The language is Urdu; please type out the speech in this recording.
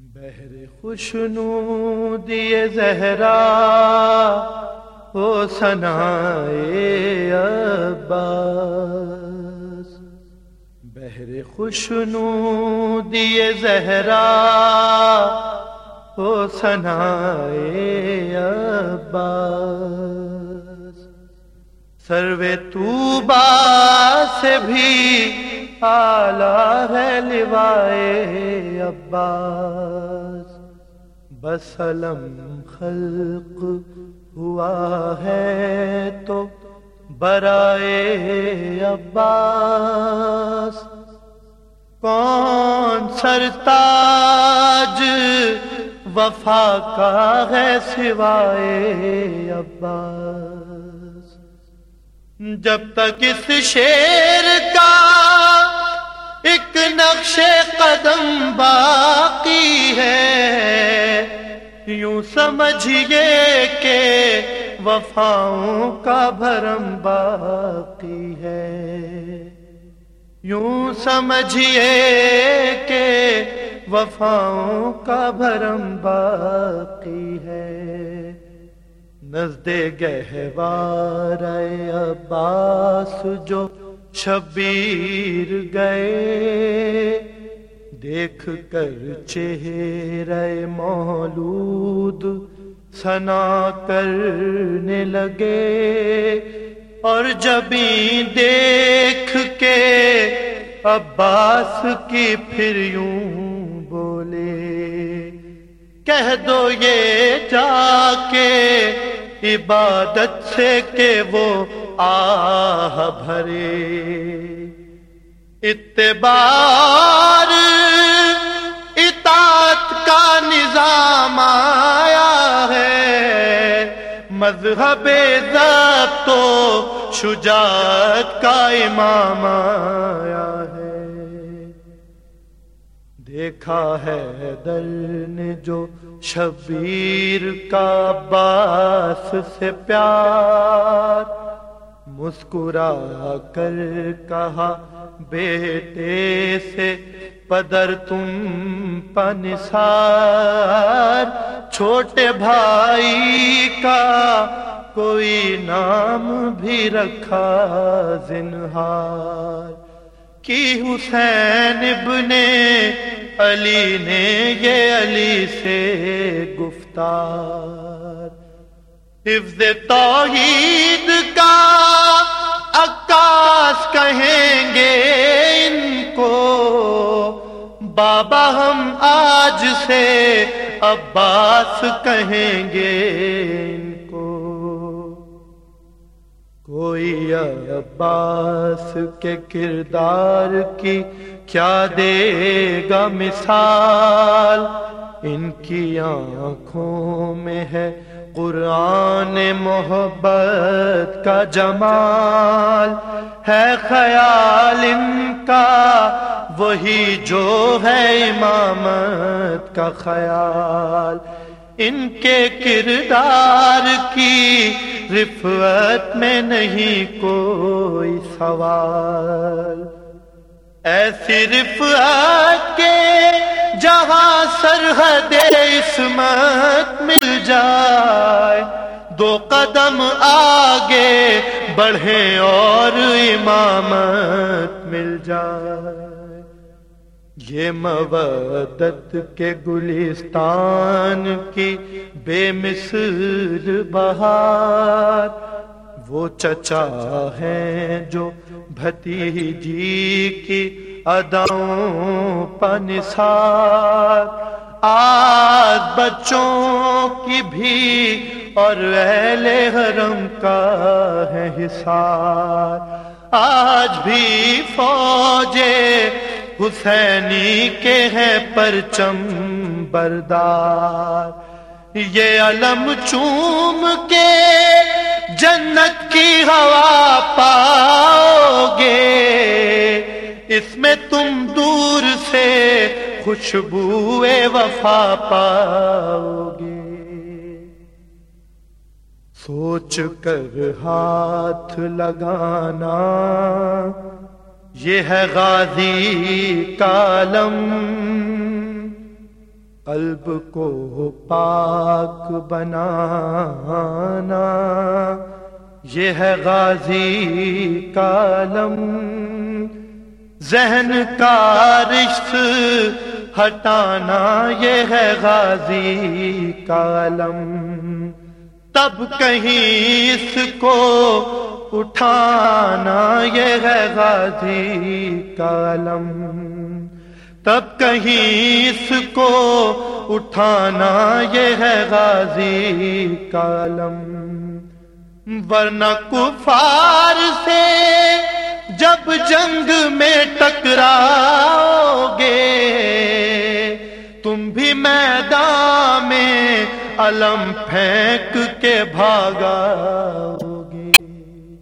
بہر خوشنو دیے زہرا ہو سنا عباس۔ بہر خوشنو دیے زہرا ہو سنا عباس۔ سروے تو سے بھی آلہ ہے لوائے عباس۔ بسلم خلق ہوا ہے تو برائے عباس۔ کون سرتاج وفا کا ہے سوائے عباس۔ جب تک اس شیر کا ایک نقش قدم باقی ہے۔ یوں سمجھیے کہ وفاؤں کا بھرم باقی ہے۔ یوں سمجھیے کہ وفاؤں کا بھرم باقی ہے۔ نزد گہوار عباس جو شبیر گئے، دیکھ کر چہرے مولود سنا کرنے لگے۔ اور جبھی دیکھ کے عباس کی پھر یوں بولے، کہہ دو یہ جا کے عبادت سے کہ وہ آہ بھرے۔ اتبار، اطاعت کا نظام آیا ہے۔ مذہب تو شجاعت کا امام آیا ہے۔ دیکھا ہے در نے جو شبیر کا باس سے پیار۔ مسکرا کر کہا، بیٹے سے پدر تم پنسار، چھوٹے بھائی کا کوئی نام بھی رکھا زنہار۔ کی حسین ابن علی نے یہ علی سے گفتار۔ حفظ توحید کا عکاس کہیں گے ان کو؟ بابا ہم آج سے عباس کہیں گے ان کو؟ کوئی عباس کے کردار کی کیا دے گا مثال؟ ان کی آنکھوں میں ہے قرآن محبت کا جمال ہے خیال ان کا، وہی جو ہے امامت کا خیال۔ ان کے کردار کی رفت میں نہیں کوئی سوال۔ ایسی رفت کے جہاں سرحد عصمت مل جائے، دو قدم آگے بڑھے اور امامت مل جائے۔ یہ مودت کے گلستان کی بے مثل بہار۔ وہ چچا ہیں جو بھتیجی کی اداؤں پنسار آج بچوں کی بھی اور اہل حرم کا ہے حصار آج بھی فوجے حسینی کے ہیں پرچم بردار۔ یہ علم چوم کے جنت کی ہوا پاؤ گے اس میں تم دور سے خوشبو وفا پاؤ گے سوچ کر ہاتھ لگانا، یہ ہے غازی کالم۔ قلب کو پاک بنانا، یہ ہے غازی کالم۔ ذہن کا رشت ہٹانا یہ ہے غازی کالم تب کہیں اس کو اٹھانا یہ ہے غازی کالم تب کہیں اس کو اٹھانا یہ ہے غازی کالم ورنہ کفار سے جب جنگ میں ٹکراؤ گے تم بھی میدان میں علم پھینک کے بھاگا